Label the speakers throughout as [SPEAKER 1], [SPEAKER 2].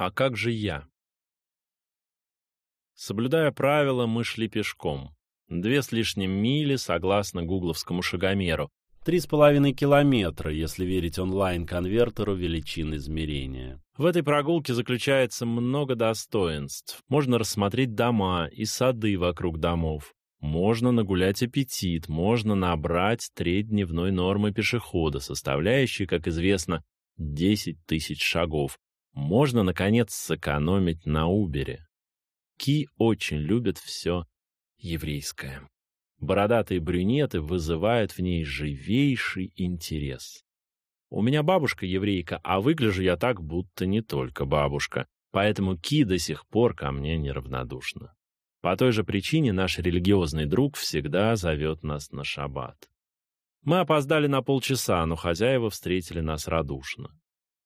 [SPEAKER 1] А как же я? Соблюдая правила, мы шли пешком. Две с лишним мили, согласно гугловскому шагомеру. Три с половиной километра, если верить онлайн-конвертеру величин измерения. В этой прогулке заключается много достоинств. Можно рассмотреть дома и сады вокруг домов. Можно нагулять аппетит, можно набрать треть дневной нормы пешехода, составляющей, как известно, 10 тысяч шагов. Можно, наконец, сэкономить на Убере. Ки очень любят все еврейское. Бородатые брюнеты вызывают в ней живейший интерес. У меня бабушка еврейка, а выгляжу я так, будто не только бабушка, поэтому Ки до сих пор ко мне неравнодушна. По той же причине наш религиозный друг всегда зовет нас на шаббат. Мы опоздали на полчаса, но хозяева встретили нас радушно.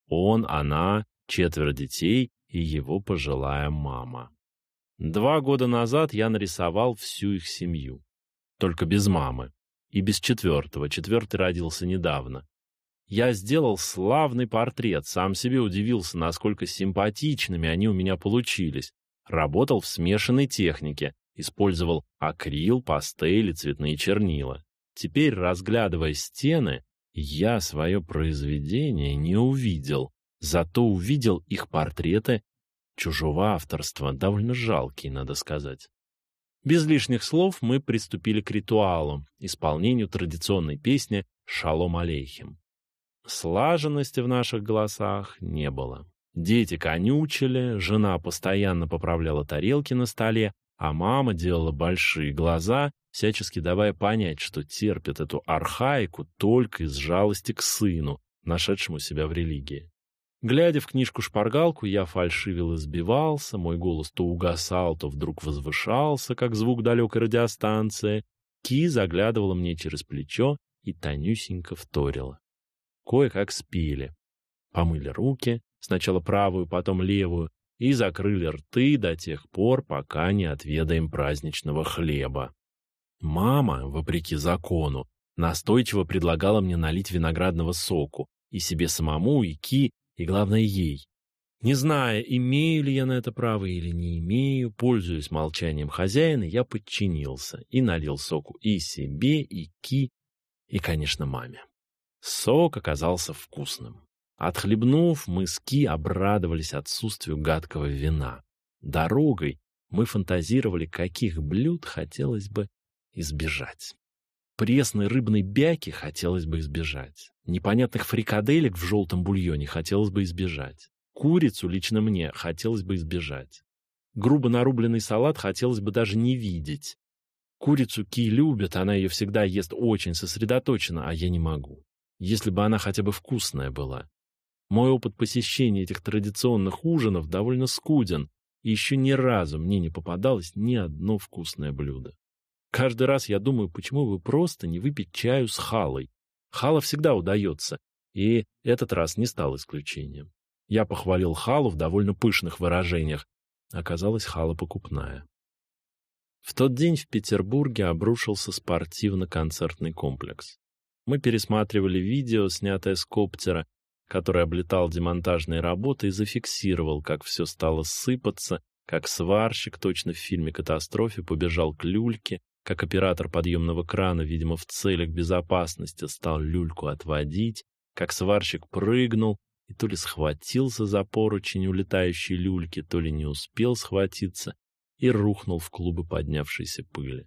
[SPEAKER 1] Он, она, четверо детей и его пожилая мама. Два года назад я нарисовал всю их семью. Только без мамы. И без четвертого. Четвертый родился недавно. Я сделал славный портрет, сам себе удивился, насколько симпатичными они у меня получились. Работал в смешанной технике, использовал акрил, пастели, цветные чернила. Теперь, разглядывая стены, я свое произведение не увидел, зато увидел их портреты чужого авторства, довольно жалкие, надо сказать. Без лишних слов мы приступили к ритуалу, исполнению традиционной песни «Шалом алейхим». Слаженности в наших голосах не было. Дети конючили, жена постоянно поправляла тарелки на столе, а мама делала большие глаза, всячески давая понять, что терпит эту архаику только из жалости к сыну, нашедшему себя в религии. Глядя в книжку-шпаргалку, я фальшивил и сбивался, мой голос то угасал, то вдруг возвышался, как звук далекой радиостанции. Ки заглядывала мне через плечо и тонюсенько вторила. Кое-как спели. Помыли руки, сначала правую, потом левую, и закрыли рты до тех пор, пока не отведаем праздничного хлеба. Мама, вопреки закону, настойчиво предлагала мне налить виноградного соку и себе самому, и Ки, и, главное, ей. Не зная, имею ли я на это право или не имею, пользуясь молчанием хозяина, я подчинился и налил соку и себе, и Ки, и, конечно, маме. Сок оказался вкусным. Отхлебнув, мы с Ки обрадовались отсутствию гадкого вина. Дорогой мы фантазировали, каких блюд хотелось бы избежать. Пресной рыбной бяки хотелось бы избежать. Непонятных фрикаделек в желтом бульоне хотелось бы избежать. Курицу лично мне хотелось бы избежать. Грубо нарубленный салат хотелось бы даже не видеть. Курицу Ки любит, она ее всегда ест очень сосредоточенно, а я не могу. Если бы она хотя бы вкусная была. Мой опыт посещения этих традиционных ужинов довольно скуден, и еще ни разу мне не попадалось ни одно вкусное блюдо. Каждый раз я думаю, почему бы просто не выпить чаю с халой. Хала всегда удается, и этот раз не стал исключением. Я похвалил халу в довольно пышных выражениях. Оказалось, хала покупная. В тот день в Петербурге обрушился спортивно-концертный комплекс. Мы пересматривали видео, снятое с коптера, который облетал демонтажные работы и зафиксировал, как все стало сыпаться, как сварщик точно в фильме «Катастрофе» побежал к люльке, как оператор подъемного крана, видимо, в целях безопасности стал люльку отводить, как сварщик прыгнул и то ли схватился за поручень улетающей люльки, то ли не успел схватиться и рухнул в клубы поднявшейся пыли.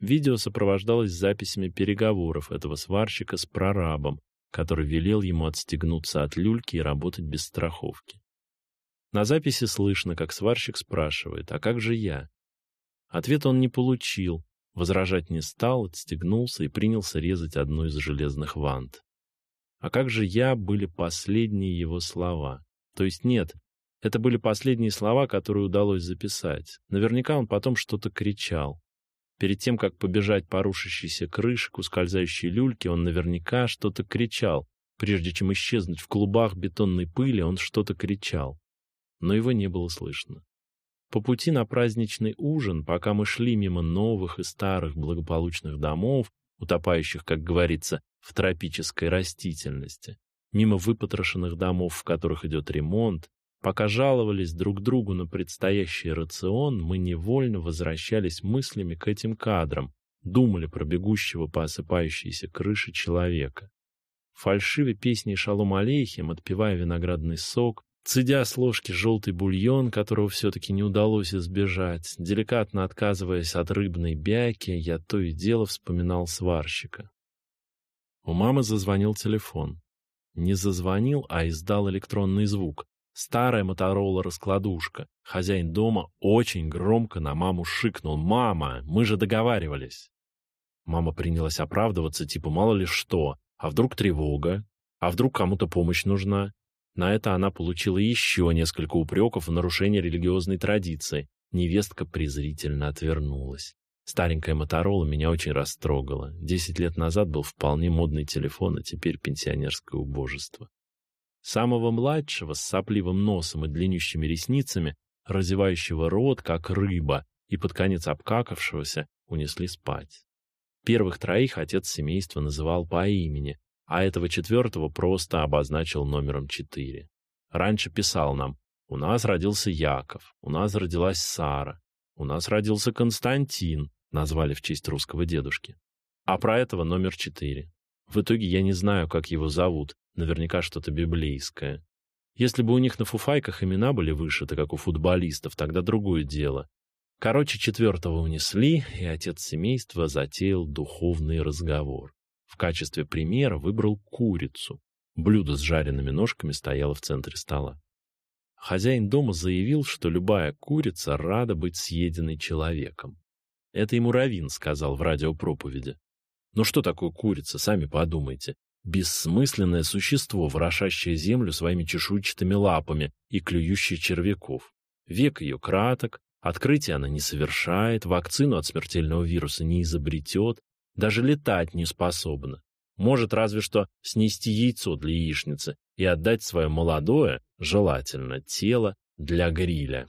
[SPEAKER 1] Видео сопровождалось записями переговоров этого сварщика с прорабом, который велел ему отстегнуться от люльки и работать без страховки. На записи слышно, как сварщик спрашивает: "А как же я?" Ответ он не получил, возражать не стал, отстегнулся и принялся резать одну из железных вант. А как же я были последние его слова? То есть нет, это были последние слова, которые удалось записать. Наверняка он потом что-то кричал. Перед тем, как побежать по рушащейся крыше к ускользающей люльке, он наверняка что-то кричал. Прежде чем исчезнуть в клубах бетонной пыли, он что-то кричал. Но его не было слышно. По пути на праздничный ужин, пока мы шли мимо новых и старых благополучных домов, утопающих, как говорится, в тропической растительности, мимо выпотрошенных домов, в которых идет ремонт, Пока жаловались друг другу на предстоящий рацион, мы невольно возвращались мыслями к этим кадрам, думали про бегущего по осыпающейся крыше человека. Фальшивые песни Шалом Алейхим, отпивая виноградный сок, цедя с ложки желтый бульон, которого все-таки не удалось избежать, деликатно отказываясь от рыбной бяки, я то и дело вспоминал сварщика. У мамы зазвонил телефон. Не зазвонил, а издал электронный звук. Старая Моторола-раскладушка. Хозяин дома очень громко на маму шикнул. «Мама, мы же договаривались!» Мама принялась оправдываться, типа мало ли что. А вдруг тревога? А вдруг кому-то помощь нужна? На это она получила еще несколько упреков в нарушении религиозной традиции. Невестка презрительно отвернулась. Старенькая Моторола меня очень растрогала. Десять лет назад был вполне модный телефон, а теперь пенсионерское убожество. Самого младшего, с сопливым носом и длиннющими ресницами, разевающего рот, как рыба, и под конец обкакавшегося, унесли спать. Первых троих отец семейства называл по имени, а этого четвертого просто обозначил номером четыре. Раньше писал нам «У нас родился Яков», «У нас родилась Сара», «У нас родился Константин», назвали в честь русского дедушки. А про этого номер четыре. В итоге я не знаю, как его зовут, наверняка что-то библейское. Если бы у них на фуфайках имена были вышиты, как у футболистов, тогда другое дело. Короче, четвертого унесли, и отец семейства затеял духовный разговор. В качестве примера выбрал курицу. Блюдо с жареными ножками стояло в центре стола. Хозяин дома заявил, что любая курица рада быть съеденной человеком. Это ему Равин сказал в радиопроповеди. Ну что такое курица, сами подумайте. Бессмысленное существо, ворошащее землю своими чешуйчатыми лапами и клюющее червяков. Век ее краток, Открытие она не совершает, вакцину от смертельного вируса не изобретет, даже летать не способна. Может разве что снести яйцо для яичницы и отдать свое молодое, желательно, тело для гриля.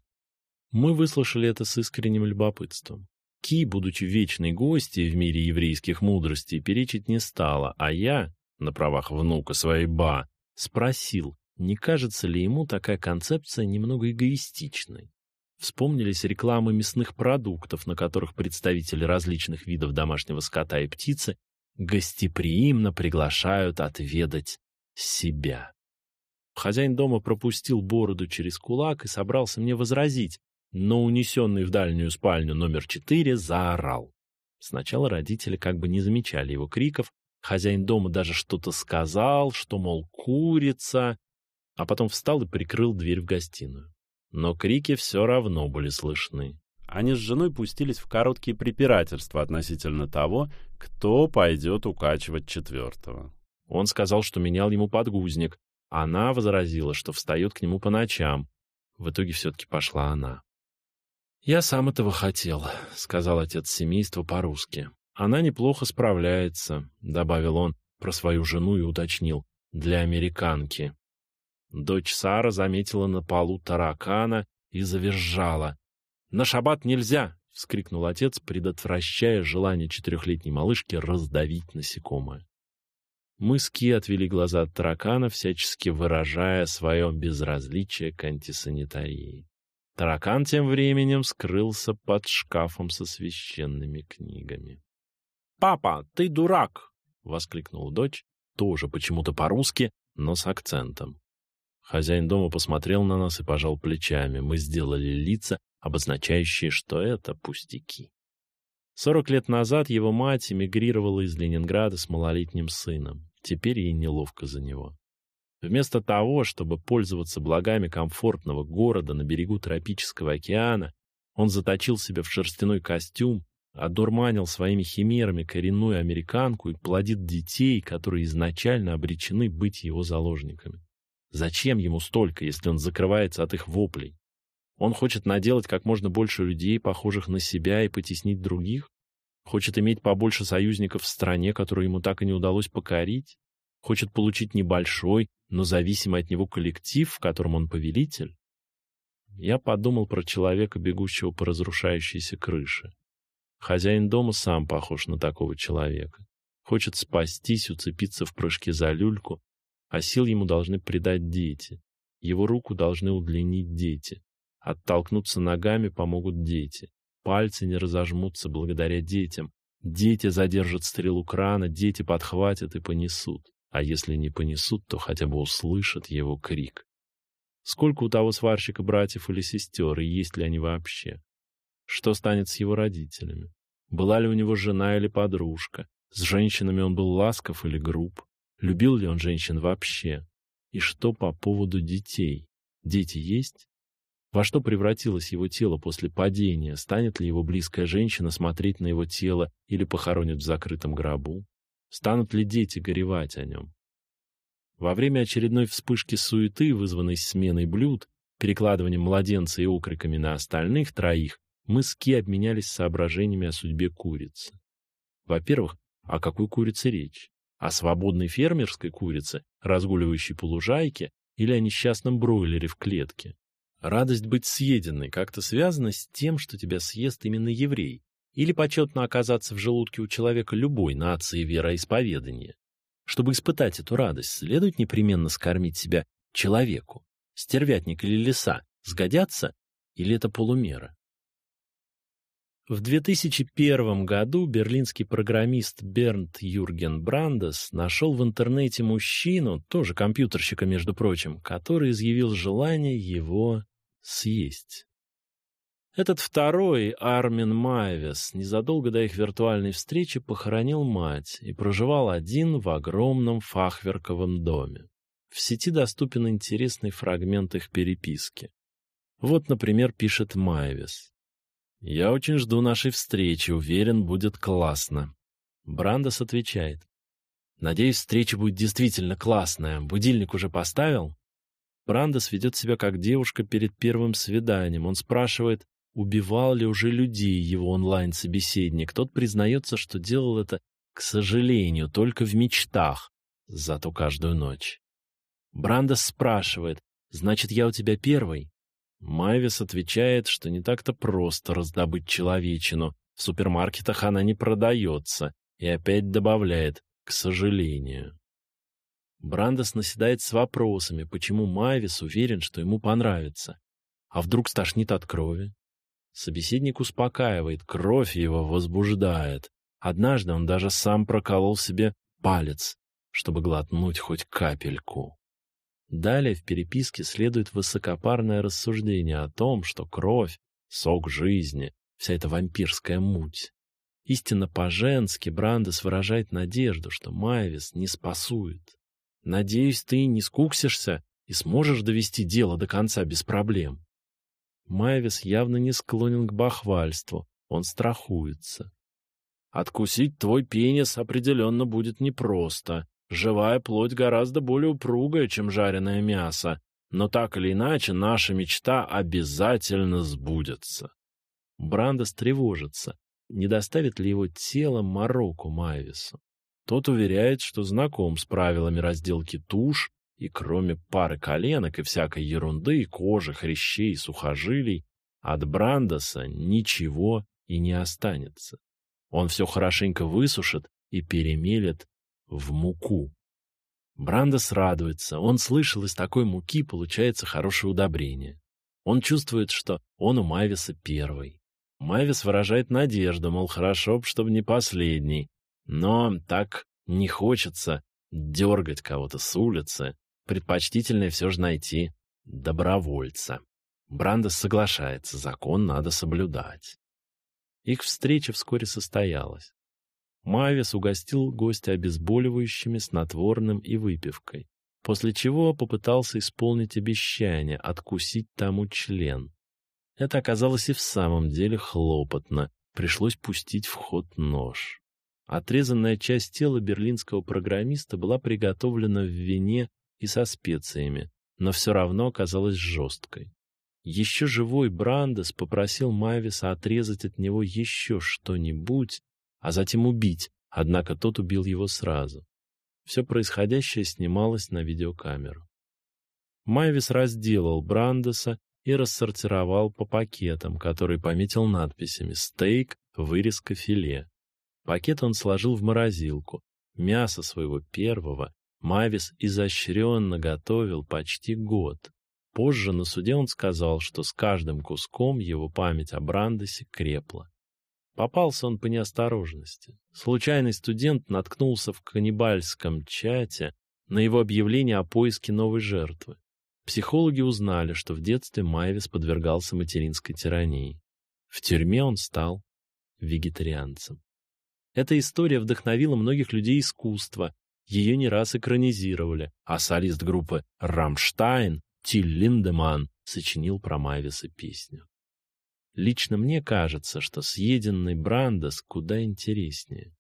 [SPEAKER 1] Мы выслушали это с искренним любопытством. Ки, будучи вечной гостьей в мире еврейских мудростей, перечить не стала, а я, на правах внука своей ба, спросил, не кажется ли ему такая концепция немного эгоистичной. Вспомнились рекламы мясных продуктов, на которых представители различных видов домашнего скота и птицы гостеприимно приглашают отведать себя. Хозяин дома пропустил бороду через кулак и собрался мне возразить, но унесенный в дальнюю спальню номер четыре заорал. Сначала родители как бы не замечали его криков, хозяин дома даже что-то сказал, что, мол, курица, а потом встал и прикрыл дверь в гостиную но крики все равно были слышны. Они с женой пустились в короткие препирательства относительно того, кто пойдет укачивать четвертого. Он сказал, что менял ему подгузник. Она возразила, что встает к нему по ночам. В итоге все-таки пошла она. «Я сам этого хотел», — сказал отец семейства по-русски. «Она неплохо справляется», — добавил он про свою жену и уточнил, — «для американки». Дочь Сара заметила на полу таракана и завизжала. «На шаббат нельзя!» — вскрикнул отец, предотвращая желание четырехлетней малышки раздавить насекомое. Мы с Ки отвели глаза от таракана, всячески выражая свое безразличие к антисанитарии. Таракан тем временем скрылся под шкафом со священными книгами. «Папа, ты дурак!» — воскликнула дочь, тоже почему-то по-русски, но с акцентом. Хозяин дома посмотрел на нас и пожал плечами. Мы сделали лица, обозначающие, что это пустяки. Сорок лет назад его мать эмигрировала из Ленинграда с малолетним сыном. Теперь ей неловко за него. Вместо того, чтобы пользоваться благами комфортного города на берегу тропического океана, он заточил себя в шерстяной костюм, одурманил своими химерами коренную американку и плодит детей, которые изначально обречены быть его заложниками. Зачем ему столько, если он закрывается от их воплей? Он хочет наделать как можно больше людей, похожих на себя, и потеснить других? Хочет иметь побольше союзников в стране, которую ему так и не удалось покорить? Хочет получить небольшой, но зависимый от него коллектив, в котором он повелитель? Я подумал про человека, бегущего по разрушающейся крыше. Хозяин дома сам похож на такого человека. Хочет спастись, уцепиться в прыжке за люльку, а сил ему должны придать дети. Его руку должны удлинить дети. Оттолкнуться ногами помогут дети. Пальцы не разожмутся благодаря детям. Дети задержат стрелу крана, дети подхватят и понесут. А если не понесут, то хотя бы услышат его крик. Сколько у того сварщика братьев или сестер, и есть ли они вообще? Что станет с его родителями? Была ли у него жена или подружка? С женщинами он был ласков или груб? Любил ли он женщин вообще? И что по поводу детей? Дети есть? Во что превратилось его тело после падения? Станет ли его близкая женщина смотреть на его тело или похоронит в закрытом гробу? Станут ли дети горевать о нем? Во время очередной вспышки суеты, вызванной сменой блюд, перекладыванием младенца и окриками на остальных троих, мы с Ки обменялись соображениями о судьбе курицы. Во-первых, о какой курице речь? О свободной фермерской курице, разгуливающей по лужайке, или о несчастном бройлере в клетке? Радость быть съеденной как-то связана с тем, что тебя съест именно еврей, или почетно оказаться в желудке у человека любой нации и вероисповедания. Чтобы испытать эту радость, следует непременно скормить себя человеку. Стервятник или лиса сгодятся, или это полумера? В 2001 году берлинский программист Бернт Юрген Брандес нашел в интернете мужчину, тоже компьютерщика, между прочим, который изъявил желание его съесть. Этот второй, Армин Майвес, незадолго до их виртуальной встречи похоронил мать и проживал один в огромном фахверковом доме. В сети доступен интересный фрагмент их переписки. Вот, например, пишет Майвес. «Я очень жду нашей встречи, уверен, будет классно». Брандос отвечает. «Надеюсь, встреча будет действительно классная. Будильник уже поставил?» Брандос ведет себя как девушка перед первым свиданием. Он спрашивает, убивал ли уже людей его онлайн-собеседник. Тот признается, что делал это, к сожалению, только в мечтах, зато каждую ночь. Брандос спрашивает, «Значит, я у тебя первый?» Майвис отвечает, что не так-то просто раздобыть человечину. В супермаркетах она не продается. И опять добавляет, «к сожалению». Брандос наседает с вопросами, почему Майвис уверен, что ему понравится. А вдруг стошнит от крови? Собеседник успокаивает, кровь его возбуждает. Однажды он даже сам проколол себе палец, чтобы глотнуть хоть капельку. Далее в переписке следует высокопарное рассуждение о том, что кровь — сок жизни, вся эта вампирская муть. Истинно по-женски Брандес выражает надежду, что Майвис не спасует. Надеюсь, ты не скуксишься и сможешь довести дело до конца без проблем. Майвис явно не склонен к бахвальству, он страхуется. Откусить твой пенис определенно будет непросто. Живая плоть гораздо более упругая, чем жареное мясо, но так или иначе наша мечта обязательно сбудется. Брандос тревожится, не доставит ли его тело Марокко Майвису. Тот уверяет, что знаком с правилами разделки туш, и кроме пары коленок и всякой ерунды, кожи, хрящей, сухожилий, от Брандоса ничего и не останется. Он все хорошенько высушит и перемелет в муку. Брандос радуется. Он слышал, из такой муки получается хорошее удобрение. Он чувствует, что он у Майвиса первый. Майвис выражает надежду, мол, хорошо б, чтобы не последний. Но так не хочется дергать кого-то с улицы. Предпочтительнее все же найти добровольца. Брандес соглашается, закон надо соблюдать. Их встреча вскоре состоялась. Мавис угостил гостя обезболивающими, снотворным и выпивкой, после чего попытался исполнить обещание откусить тому член. Это оказалось и в самом деле хлопотно, пришлось пустить в ход нож. Отрезанная часть тела берлинского программиста была приготовлена в вине и со специями, но все равно оказалась жесткой. Еще живой Брандес попросил Майвиса отрезать от него еще что-нибудь, а затем убить, однако тот убил его сразу. Все происходящее снималось на видеокамеру. Майвис разделал Брандеса и рассортировал по пакетам, которые пометил надписями «стейк», «вырезка филе». Пакет он сложил в морозилку. Мясо своего первого Мавис изощренно готовил почти год. Позже на суде он сказал, что с каждым куском его память о Брандесе крепла. Попался он по неосторожности. Случайный студент наткнулся в каннибальском чате на его объявление о поиске новой жертвы. Психологи узнали, что в детстве Майвис подвергался материнской тирании. В тюрьме он стал вегетарианцем. Эта история вдохновила многих людей искусства. Ее не раз экранизировали, а солист группы «Рамштайн» Тиль Линдеман сочинил про Майвиса песню. Лично мне кажется, что съеденный Брандес куда интереснее.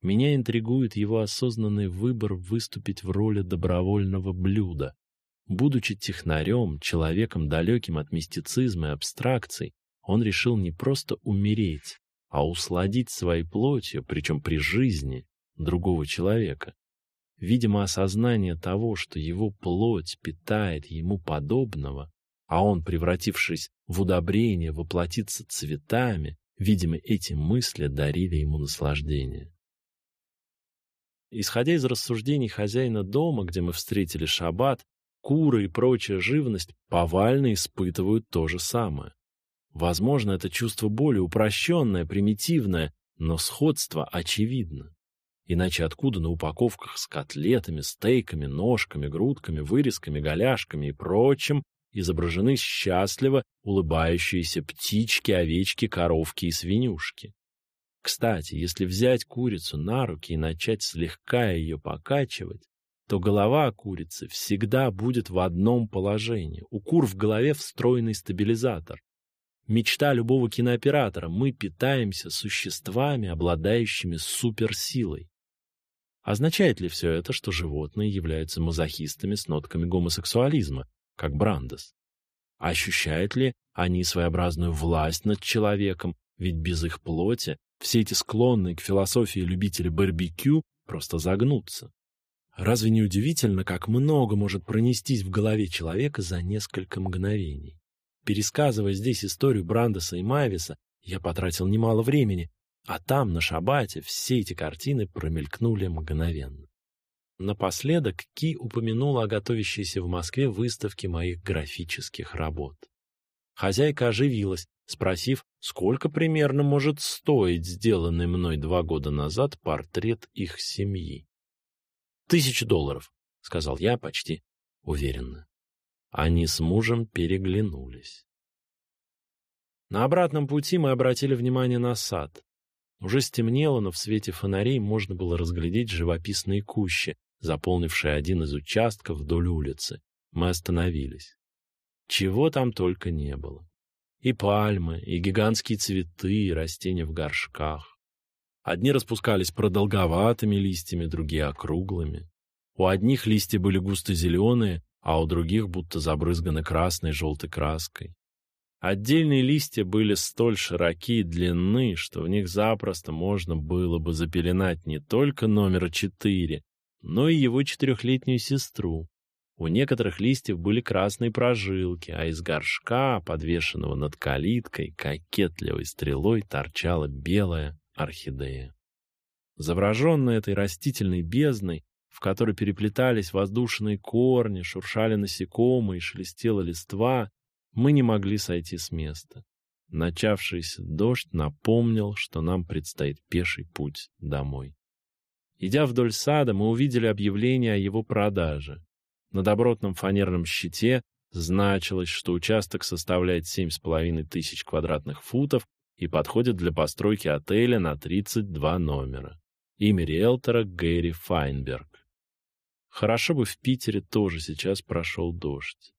[SPEAKER 1] Меня интригует его осознанный выбор выступить в роли добровольного блюда. Будучи технарем, человеком далеким от мистицизма и абстракций, он решил не просто умереть, а усладить своей плотью, причем при жизни, другого человека. Видимо, осознание того, что его плоть питает ему подобного, а он, превратившись в удобрение, воплотится цветами, видимо, эти мысли дарили ему наслаждение. Исходя из рассуждений хозяина дома, где мы встретили шаббат, куры и прочая живность повально испытывают то же самое. Возможно, это чувство более упрощенное, примитивное, но сходство очевидно. Иначе откуда на упаковках с котлетами, стейками, ножками, грудками, вырезками, голяшками и прочим изображены счастливо улыбающиеся птички, овечки, коровки и свинюшки? Кстати, если взять курицу на руки и начать слегка ее покачивать, то голова курицы всегда будет в одном положении. У кур в голове встроенный стабилизатор. Мечта любого кинооператора. Мы питаемся существами, обладающими суперсилой. Означает ли все это, что животные являются мазохистами с нотками гомосексуализма, как Брандес? Ощущают ли они своеобразную власть над человеком, ведь без их плоти все эти склонные к философии любители барбекю просто загнутся? Разве не удивительно, как много может пронестись в голове человека за несколько мгновений? Пересказывая здесь историю Брандеса и Майвиса, я потратил немало времени, а там, на шабате, все эти картины промелькнули мгновенно. Напоследок Ки упомянула о готовящейся в Москве выставке моих графических работ. Хозяйка оживилась, спросив, сколько примерно может стоить сделанный мной два года назад портрет их семьи. «Тысяча долларов», — сказал я почти уверенно. Они с мужем переглянулись. На обратном пути мы обратили внимание на сад. Уже стемнело, но в свете фонарей можно было разглядеть живописные кущи, заполнившие один из участков вдоль улицы. Мы остановились. Чего там только не было. И пальмы, и гигантские цветы, и растения в горшках. Одни распускались продолговатыми листьями, другие округлыми. У одних листья были густо зеленые, а у других будто забрызганы красной желтой краской. Отдельные листья были столь широки и длинны, что в них запросто можно было бы запеленать не только номер четыре, но и его четырехлетнюю сестру. У некоторых листьев были красные прожилки, а из горшка, подвешенного над калиткой, кокетливой стрелой торчала белая орхидея. Завраженная этой растительной бездной, в которой переплетались воздушные корни, шуршали насекомые шелестела листва, мы не могли сойти с места. Начавшийся дождь напомнил, что нам предстоит пеший путь домой. Идя вдоль сада, мы увидели объявление о его продаже. На добротном фанерном щите значилось, что участок составляет семь с половиной тысяч квадратных футов и подходит для постройки отеля на 32 номера. Имя риэлтора Гэри Файнберг. Хорошо бы в Питере тоже сейчас прошел дождь.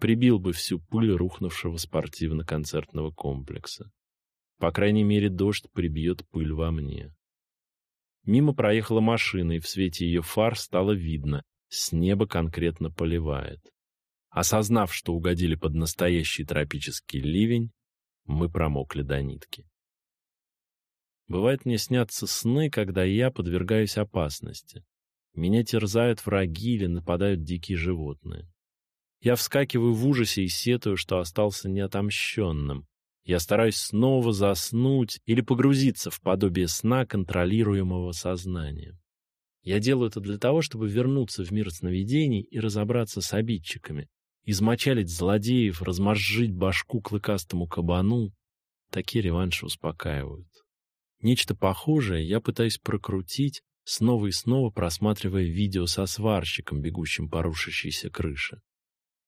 [SPEAKER 1] Прибил бы всю пыль рухнувшего спортивно-концертного комплекса. По крайней мере, дождь прибьет пыль во мне. Мимо проехала машина, и в свете ее фар стало видно, с неба конкретно поливает. Осознав, что угодили под настоящий тропический ливень, мы промокли до нитки. Бывает мне снятся сны, когда я подвергаюсь опасности. Меня терзают враги или нападают дикие животные. Я вскакиваю в ужасе и сетую, что остался неотомщенным. Я стараюсь снова заснуть или погрузиться в подобие сна контролируемого сознания. Я делаю это для того, чтобы вернуться в мир сновидений и разобраться с обидчиками, измочалить злодеев, размозжить башку клыкастому кабану, такие реванши успокаивают. Нечто похожее я пытаюсь прокрутить, снова и снова просматривая видео со сварщиком, бегущим по рушащейся крыше.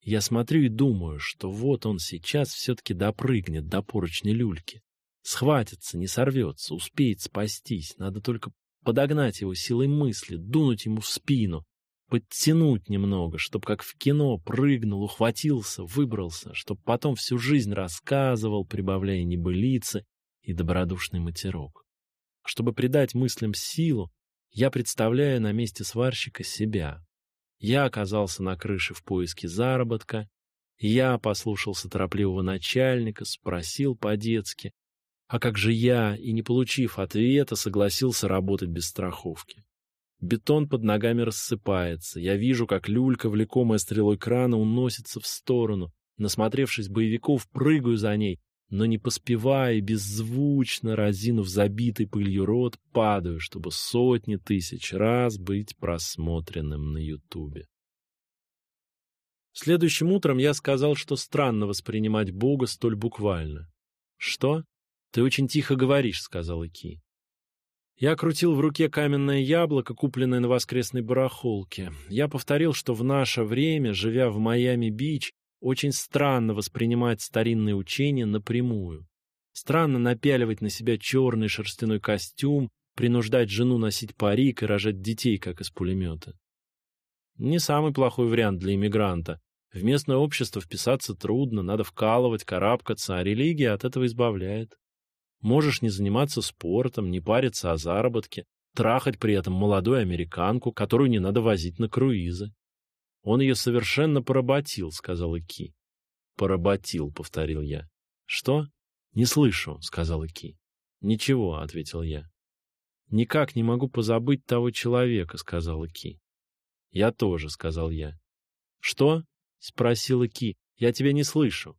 [SPEAKER 1] Я смотрю и думаю, что вот он сейчас все-таки допрыгнет до поручней люльки. Схватится, не сорвется, успеет спастись. Надо только подогнать его силой мысли, дунуть ему в спину, подтянуть немного, чтоб как в кино прыгнул, ухватился, выбрался, чтоб потом всю жизнь рассказывал, прибавляя небылицы и добродушный матерок. Чтобы придать мыслям силу, я представляю на месте сварщика себя, я оказался на крыше в поиске заработка. Я послушался торопливого начальника, спросил по-детски, а как же я, и не получив ответа, согласился работать без страховки. Бетон под ногами рассыпается. Я вижу, как люлька, влекомая стрелой крана, уносится в сторону. Насмотревшись боевиков, прыгаю за ней, но не поспевая, беззвучно разинув забитый пылью рот, падаю, чтобы сотни тысяч раз быть просмотренным на Ютубе. Следующим утром я сказал, что странно воспринимать Бога столь буквально. Что? Ты очень тихо говоришь, сказал Ики. Я крутил в руке каменное яблоко, купленное на воскресной барахолке. Я повторил, что в наше время, живя в Майами-Бич, очень странно воспринимать старинные учения напрямую. Странно напяливать на себя черный шерстяной костюм, принуждать жену носить парик и рожать детей, как из пулемета. Не самый плохой вариант для иммигранта. В местное общество вписаться трудно, надо вкалывать, карабкаться, а религия от этого избавляет. Можешь не заниматься спортом, не париться о заработке, трахать при этом молодую американку, которую не надо возить на круизы. Он ее совершенно поработил, сказал Ики. Поработил, повторил я. Что? Не слышу, сказал Ики. Ничего, ответил я. Никак не могу позабыть того человека, сказал Ики. Я тоже, сказал я. Что? спросил Ики. Я тебя не слышу.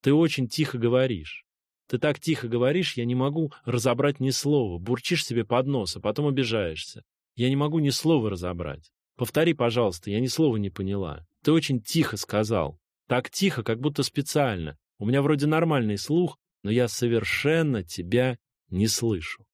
[SPEAKER 1] Ты очень тихо говоришь. Ты так тихо говоришь, я не могу разобрать ни слова. Бурчишь себе под нос, а потом обижаешься. Я не могу ни слова разобрать. Повтори, пожалуйста, я ни слова не поняла. Ты очень тихо сказал. Так тихо, как будто специально. У меня вроде нормальный слух, но я совершенно тебя не слышу.